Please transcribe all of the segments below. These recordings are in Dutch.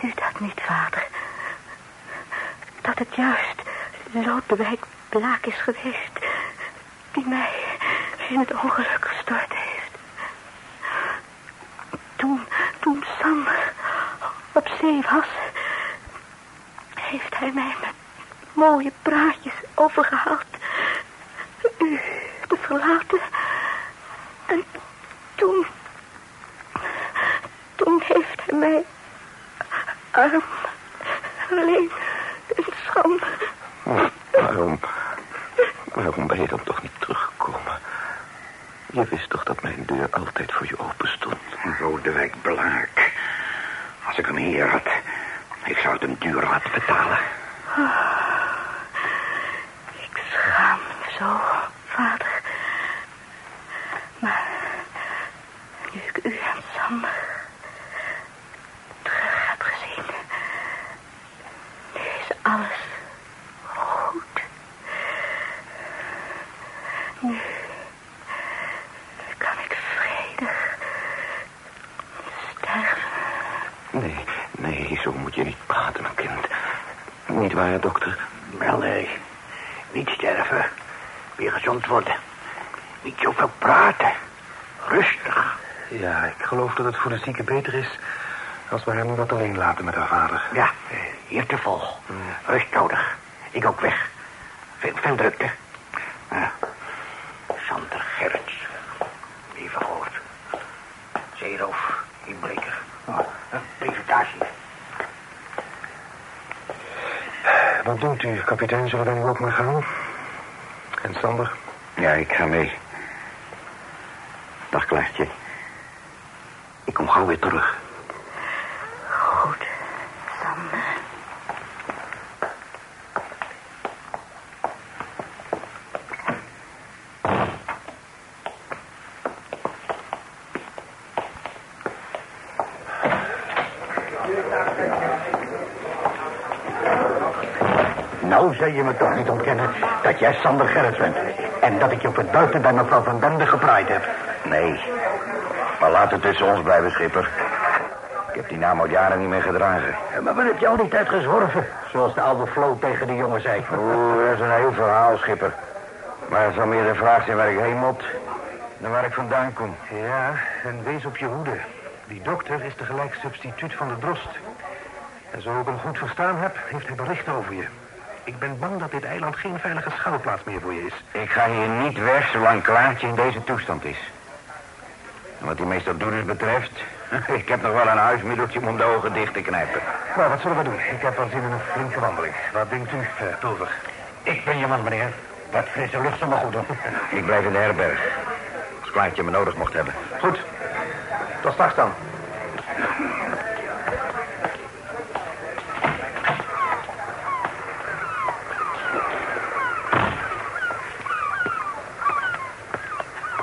Weet u dat niet, vader? Dat het juist Lodewijk Blaak is geweest... die mij in het ongeluk gestort heeft. Toen, toen Sam op zee was... heeft hij mij met mooie praatjes overgehaald... u te verlaten... En toen... Toen heeft hij mij... arm... alleen... en schande... Waarom... Waarom ben je dan toch niet teruggekomen? Je wist toch dat mijn deur altijd voor je open stond? Rodewijk Blaak. Als ik hem hier had... Ik zou het hem duur laten betalen. Ik schaam me zo, vader. Maar nu ik u en terug heb gezien, nu is alles goed. Nu, nu kan ik vredig sterven. Nee, nee, zo moet je niet praten, mijn kind. Niet waar, dokter? Wel, nee. Niet sterven. Weer gezond worden. Niet zoveel praten. Rustig. Ja, ik geloof dat het voor de zieke beter is... als we hem wat alleen laten met haar vader. Ja, eh, hier te vol. Rust nodig. Ik ook weg. Veel, veel drukte. Ja. Sander Gerrits. Wie verhoord. Zeeroof. Inbreker. Oh, presentatie. Wat doet u, kapitein? Zullen we dan ook maar gaan? En Sander? Ja, ik ga mee. Dag, Klaartje. Ik kom gauw weer terug. Zou je me toch niet ontkennen dat jij Sander Gerrits bent. En dat ik je op het buiten bij mevrouw Van Bende gepraaid heb. Nee. Maar laat het tussen ons blijven, schipper. Ik heb die naam al jaren niet meer gedragen. Ja, Maar wat heb je al die tijd gezworven? Zoals de oude Flo tegen de jongen zei. Oeh, dat is een heel verhaal, schipper. Maar het zal meer de vraag zijn waar ik heen moet... dan waar ik vandaan kom. Ja, en wees op je hoede. Die dokter is tegelijk substituut van de drost. En zo ik hem goed verstaan heb, heeft hij bericht over je. Ik ben bang dat dit eiland geen veilige schuilplaats meer voor je is. Ik ga hier niet weg zolang Klaartje in deze toestand is. En wat die meester Doeders betreft... ik heb nog wel een huismiddeltje om de ogen dicht te knijpen. Nou, wat zullen we doen? Ik heb wel zin in een flinke wandeling. Wat denkt u, uh, Pulver? Ik ben je man, meneer. Wat frisse lucht zal me goed doen. Ik blijf in de herberg. Als Klaartje me nodig mocht hebben. Goed. Tot straks dan.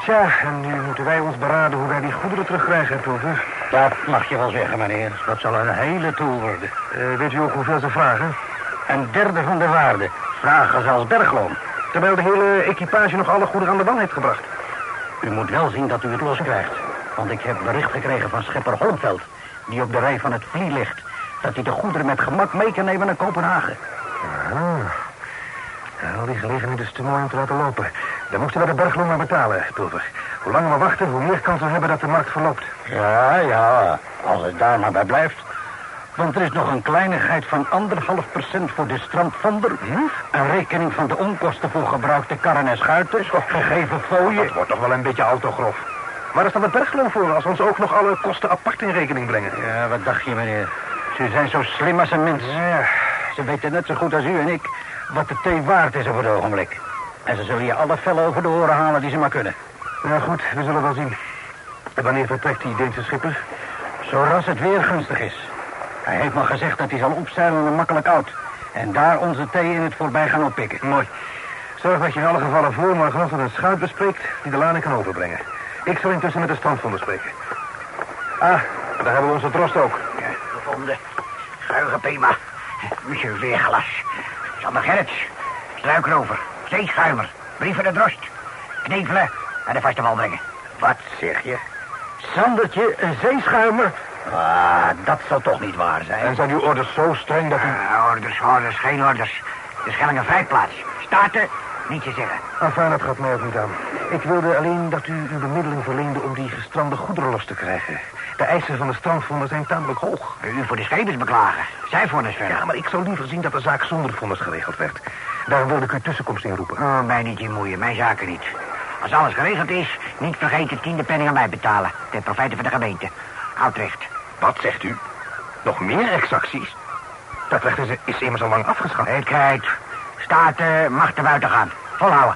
Tja, en nu moeten wij ons beraden hoe wij die goederen terugkrijgen, Pulver. Dat mag je wel zeggen, meneer. Dat zal een hele toer worden. Eh, weet u ook hoeveel ze vragen? Een derde van de waarde. Vragen ze als bergloon. Terwijl de hele equipage nog alle goederen aan de wal heeft gebracht. U moet wel zien dat u het los krijgt. Want ik heb bericht gekregen van schipper Holmveld... die op de rij van het vlie ligt... dat hij de goederen met gemak mee kan nemen naar Kopenhagen. Aha. Nou, die gelegenheid is te mooi om te laten lopen. Dan moesten we de bergloon maar betalen, Pulver. Hoe langer we wachten, hoe meer kans we hebben dat de markt verloopt. Ja, ja, als het daar maar bij blijft. Want er is nog een kleinigheid van anderhalf procent voor de strandvonder. Een rekening van de onkosten voor gebruikte karren en schuiten. Gegeven fooien. Dat wordt toch wel een beetje autogrof. Waar is dan de bergloon voor als we ons ook nog alle kosten apart in rekening brengen? Ja, wat dacht je, meneer? Ze zijn zo slim als een mens. Ja, Ze weten net zo goed als u en ik wat de thee waard is op het ogenblik. En ze zullen je alle vellen over de oren halen die ze maar kunnen. nou goed, we zullen wel zien. En wanneer vertrekt die Deense schipper? Zoras het weer gunstig is. Hij heeft me gezegd dat hij zal opzeilen en makkelijk oud. En daar onze thee in het voorbij gaan oppikken. Mooi. Zorg dat je in alle gevallen voor morgenochtend een schuit bespreekt die de lading kan overbrengen. Ik zal intussen met de strandvonder spreken. Ah, daar hebben we onze drost ook. Gevonden. Schuige prima. Monsieur Weerglas. Sander Gerrits. Struikrover. Zeeschuimer. Brief van de drost. Knevelen. Naar de vaste wal brengen. Wat zeg je? Sandertje, een zeeschuimer. Ah, dat zal toch niet waar zijn. En zijn uw orders zo streng dat u... Ah, orders, orders, geen orders. De Schelling een vrijplaats. Starten, niet te zeggen. Enfin, dat gaat mij ook niet aan. Ik wilde alleen dat u uw bemiddeling verleende om die gestrande goederen los te krijgen. De eisen van de strandvonden zijn tamelijk hoog. U voor de schepers beklagen. Zij vonnis verder. Ja, maar ik zou liever zien dat de zaak zonder vonnis geregeld werd. Daarom wilde ik uw tussenkomst inroepen. Oh, mij niet in moeien, mijn zaken niet. Als alles geregeld is, niet vergeten tiende penning aan mij betalen. Ten profijte van de gemeente. Houd recht. Wat zegt u? Nog meer exacties? Dat recht is, is immers al lang afgeschaft. Heetheid. Staten mag te buiten gaan. Volhouden.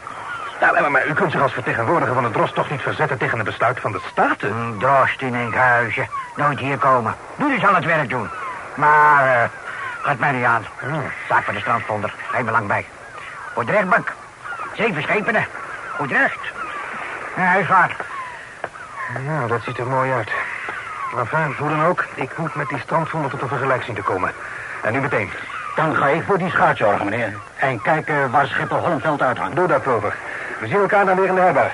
Nou, maar, maar u kunt zich als vertegenwoordiger van de Drost toch niet verzetten tegen een besluit van de Staten? Een drost in Enkhuizen. Nooit hier komen. Nu zal het werk doen. Maar, eh, gaat mij niet aan. Zaak van de strandvonder. Geen belang bij. Voor de rechtbank. Zeven schepenen. Goed recht. Ja, hij gaat. Nou, dat ziet er mooi uit. Enfin, hoe dan ook, ik moet met die strandvonden tot een vergelijk zien te komen. En nu meteen. Dan ga ik voor die schuit zorgen, meneer. En kijken waar Schipper Holmveld uithangt. Doe dat, Plover. We zien elkaar dan weer in de herberg.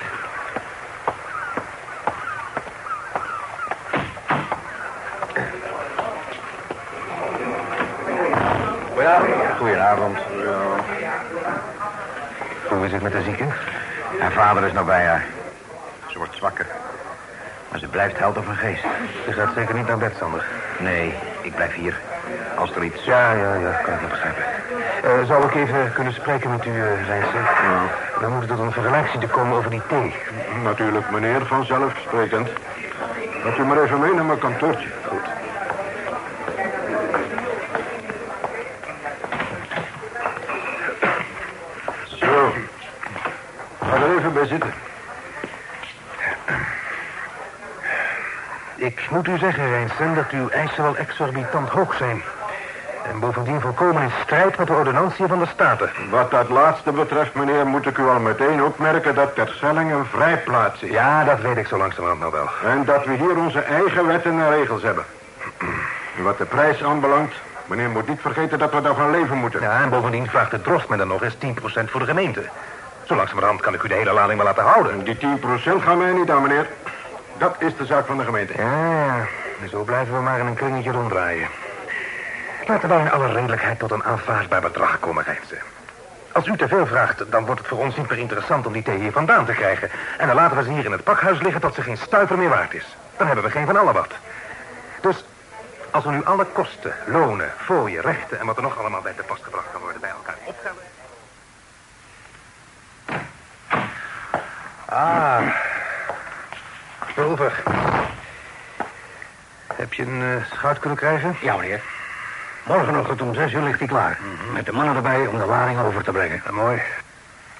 Goedenavond. Hoe is het met de zieke? Haar vader is nog bij haar. Ze wordt zwakker. Maar ze blijft helder van geest. Ze gaat zeker niet naar bed, Sander. Nee, ik blijf hier. Als er iets... Ja, ja, ja, kan ik wel begrijpen. Eh, zou ik even kunnen spreken met u, uh, Rijnsen? We moeten tot een vergelijk zien te komen over die thee. Natuurlijk, meneer, vanzelfsprekend. Dat u maar even mee naar mijn kantoortje. Goed. Zo. Ga er even bij zitten. Ik moet u zeggen, Rijnsen, dat uw eisen wel exorbitant hoog zijn. En bovendien volkomen in strijd met de ordonnantie van de Staten. Wat dat laatste betreft, meneer, moet ik u al meteen opmerken dat Terschelling een vrijplaats is. Ja, dat weet ik zo langzamerhand nou wel. En dat we hier onze eigen wetten en regels hebben. Wat de prijs aanbelangt, meneer moet niet vergeten dat we daarvan leven moeten. Ja, en bovendien vraagt de drost me dan nog eens 10% voor de gemeente. Zo langzamerhand kan ik u de hele lading wel laten houden. Die 10% gaan mij niet aan, meneer. Dat is de zaak van de gemeente. Ja, zo blijven we maar in een kringetje ronddraaien. Laten wij in alle redelijkheid tot een aanvaardbaar bedrag komen, Rijnsen. Als u te veel vraagt, dan wordt het voor ons niet meer interessant om die thee hier vandaan te krijgen. En dan laten we ze hier in het pakhuis liggen tot ze geen stuiver meer waard is. Dan hebben we geen van allen wat. Dus als we nu alle kosten, lonen, fooien, rechten en wat er nog allemaal bij te pas gebracht kan worden bij elkaar optellen. Ah, Pulver. Heb je een uh, schuit kunnen krijgen? Ja, meneer. Morgenochtend om zes uur ligt hij klaar. Met de mannen erbij om de lading over te brengen. Ja, mooi.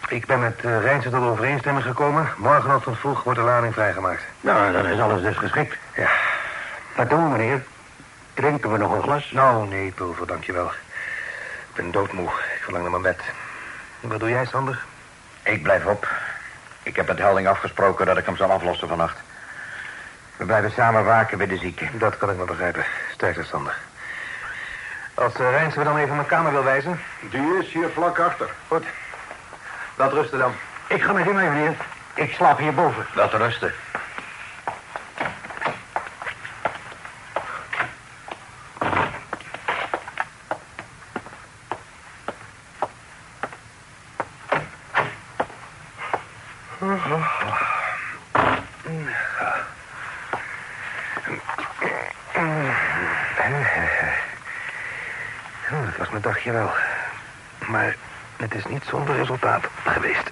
Ik ben met uh, Rijnsen tot overeenstemming gekomen. Morgenochtend vroeg wordt de lading vrijgemaakt. Nou, dan is alles dus geschikt. Ja. Wat doen we, meneer? Drinken we nog een glas? Nou, nee, Pulver, dankjewel. Ik ben doodmoe. Ik verlang naar mijn bed. Wat doe jij, Sander? Ik blijf op. Ik heb met Helding afgesproken dat ik hem zal aflossen vannacht. We blijven samen waken bij de zieke. Dat kan ik me begrijpen. Sterkte, Sander. Als uh, me dan even mijn kamer wil wijzen. Die is hier vlak achter. Goed. Laat rusten dan. Ik ga met u mee, meneer. Ik slaap hierboven. Laat rusten. Oh, dat was mijn dagje wel. Maar het is niet zonder resultaat geweest.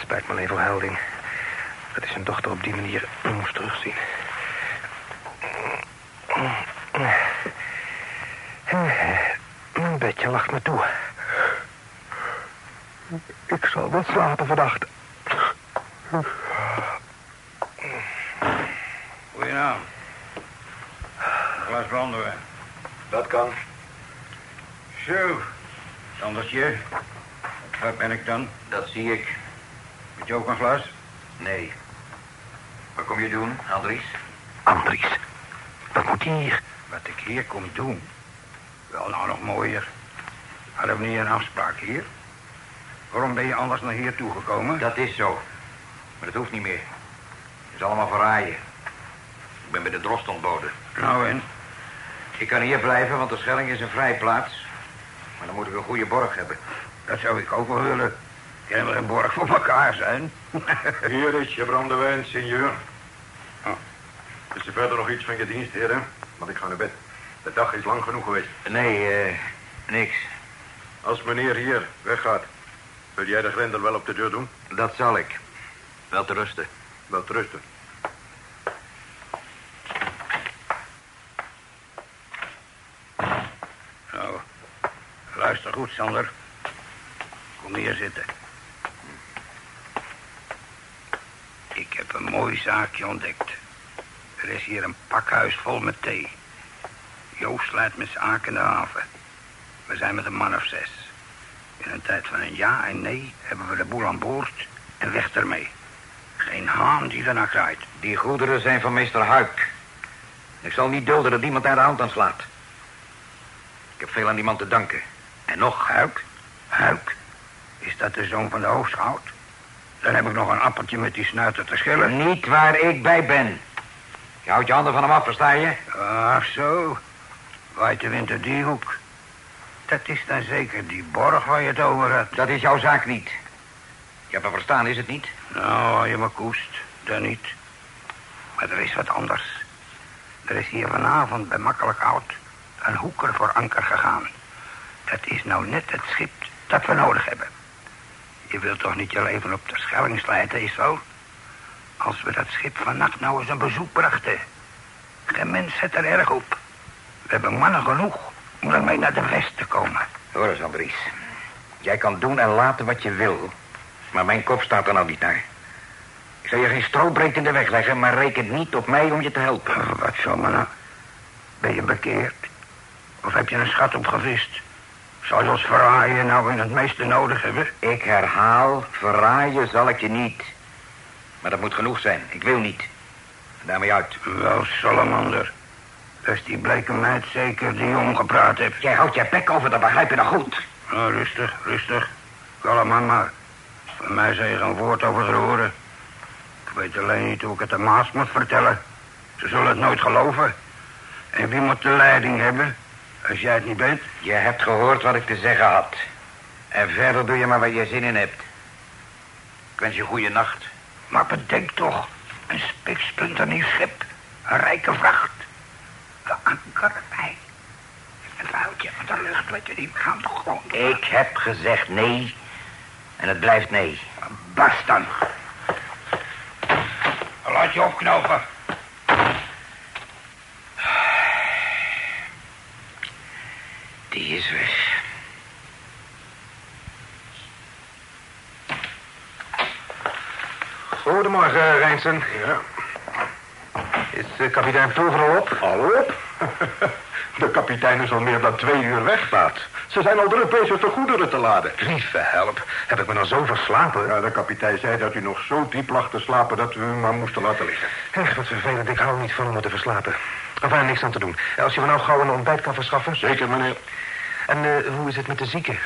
Spijt me alleen voor Helding. Dat hij zijn dochter op die manier moest terugzien. Mijn bedje lacht me toe. Ik zal wel slapen vannacht. Goedenavond. Een glas brandewijn. Dat kan. Zo, Sandertje. Waar ben ik dan? Dat zie ik. Moet je ook een glas? Nee. Wat kom je doen, Andries? Andries, wat moet hier? Wat ik hier kom doen? Wel, nou nog mooier. Hadden we niet een afspraak hier? Waarom ben je anders naar hier toegekomen? Dat is zo. Maar dat hoeft niet meer. Het is allemaal verraaien. ben bij de drost ontboden. Nou en? Ik kan hier blijven, want de Schelling is een vrijplaats. Maar dan moet ik een goede borg hebben. Dat zou ik ook wel willen. Kunnen we een borg voor elkaar zijn? Hier is je brandewijn, senor. Oh. Is er verder nog iets van je dienst, heren? Want ik ga naar bed. De dag is lang genoeg geweest. Nee, eh, niks. Als meneer hier weggaat, wil jij de grendel wel op de deur doen? Dat zal ik. Wel te rusten. Wel te rusten. Nou, luister goed, Sander. Kom hier zitten. Ik heb een mooi zaakje ontdekt. Er is hier een pakhuis vol met thee. Joost leidt met zijn aak in de haven. We zijn met een man of zes. In een tijd van een ja en nee hebben we de boel aan boord en weg ermee. Geen haan die ernaar kraait. Die goederen zijn van meester Huik. Ik zal niet dulden dat iemand daar de hand aan slaat. Ik heb veel aan die man te danken. En nog, Huik? Huik? Is dat de zoon van de hoofdschout? Dan heb ik nog een appeltje met die snuiter te schillen. niet waar ik bij ben. Je houdt je handen van hem af, versta je? Ach zo. Waait de wind uit die hoek. Dat is dan zeker die borg waar je het over had. Dat is jouw zaak niet. Je hebt me verstaan, is het niet? Nou, je me koest. Dan niet. Maar er is wat anders. Er is hier vanavond bij Makkelijk Oud een hoeker voor anker gegaan. Dat is nou net het schip dat we nodig hebben. Je wilt toch niet je leven op de Schelling slijten, is zo? Als we dat schip vannacht nou eens een bezoek brachten. Geen mens zet er erg op. We hebben mannen genoeg om ermee naar de west te komen. Hoor eens, Andries. Jij kan doen en laten wat je wil. Maar mijn kop staat er nou niet naar. Ik zal je geen strobreed in de weg leggen, maar reken niet op mij om je te helpen. Wat zo, mannen? Ben je bekeerd? Of heb je een schat opgevist? Zou je ons verraaien nou in het meeste nodig hebben? Ik herhaal, verraaien zal ik je niet. Maar dat moet genoeg zijn. Ik wil niet. En daarmee uit. Wel, Salamander. Dat is die bleke meid zeker die je omgepraat hebt. Jij houdt je bek over, dat begrijp je nog goed. Nou, rustig, rustig. Kalm maar. Van mij zei je geen woord over te horen. Ik weet alleen niet hoe ik het de Maas moet vertellen. Ze zullen het nooit geloven. En wie moet de leiding hebben? Als jij het niet bent? Je hebt gehoord wat ik te zeggen had. En verder doe je maar waar je zin in hebt. Ik wens je goede nacht. Maar bedenk toch, een spiksplinternieuw schip. Een rijke vracht. We ankeren bij. Het vuiltje van de lucht, weet je, die gaan toch gewoon... Ik heb gezegd nee. En het blijft nee. Bast dan. Laat je opknopen. Die is weg. Goedemorgen, Rijnsen. Ja. Is uh, kapitein Tover al op? Al op? De kapitein is al meer dan twee uur weg, Paat. Ze zijn al druk bezig de goederen te laden. Lieve help. Heb ik me nou zo verslapen? Ja, de kapitein zei dat u nog zo diep lag te slapen dat we u maar moesten laten liggen. Echt, wat vervelend. Ik hou niet van om me te verslapen. Enfin, niks aan te doen. Als je me nou gauw een ontbijt kan verschaffen. Zeker, meneer. En eh, hoe is het met de zieke?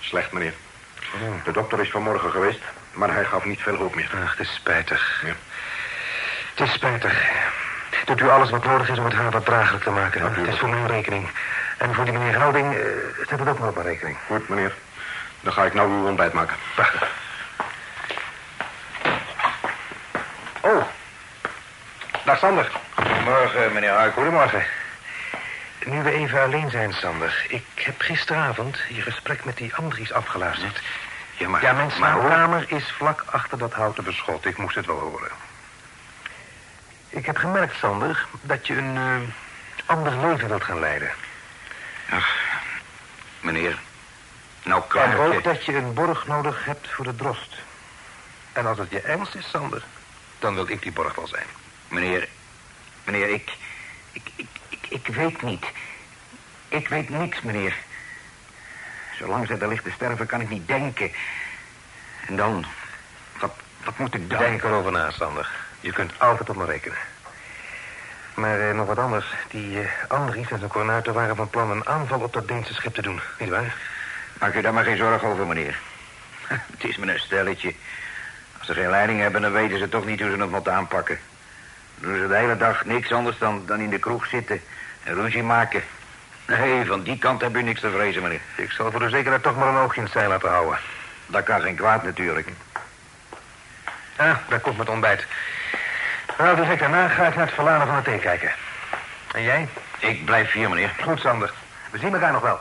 Slecht, meneer. De dokter is vanmorgen geweest, maar hij gaf niet veel hoop meer. Ach, het is spijtig. Ja. Het is spijtig. Doet u alles wat nodig is om het haar wat draaglijk te maken. Natuurlijk. Het is voor mijn rekening. En voor die meneer Houding, eh, zet het ook maar op mijn rekening. Goed, meneer. Dan ga ik nou uw ontbijt maken. Wacht. Oh. Dag, Sander. Goedemorgen, meneer Huik. Goedemorgen. Nu we even alleen zijn, Sander. Ik heb gisteravond je gesprek met die Andries afgeluisterd. Ja, maar... Ja, mijn slaapkamer is vlak achter dat houten beschot. Ik moest het wel horen. Ik heb gemerkt, Sander, dat je een eh, ander leven wilt gaan leiden. Ach, meneer. Nou, En klaar. ook dat je een borg nodig hebt voor de drost. En als het je ernst is, Sander, dan wil ik die borg wel zijn. Meneer, meneer, ik, ik, ik, ik, ik weet niet. Ik weet niks, meneer. Zolang zij daar ligt te sterven, kan ik niet denken. En dan, wat, wat moet ik dan? Denk erover na, Sander. Je kunt altijd op me rekenen. Maar eh, nog wat anders. Die eh, Andries en zijn kornuiten waren van plan een aanval op dat Deense schip te doen. Niet waar? Maak u daar maar geen zorgen over, meneer. Het is maar een stelletje. Als ze geen leiding hebben, dan weten ze toch niet hoe ze het moeten aanpakken. Doen ze de hele dag niks anders dan, dan in de kroeg zitten en ruzie maken. Nee, van die kant heb u niks te vrezen, meneer. Ik zal voor de zekerheid toch maar een oogje in het laten houden. Dat kan geen kwaad natuurlijk. Ja, daar komt mijn ontbijt. Nou, direct daarna ga ik naar het verladen van de thee kijken. En jij? Ik blijf hier, meneer. Goed, Sander. We zien elkaar nog wel.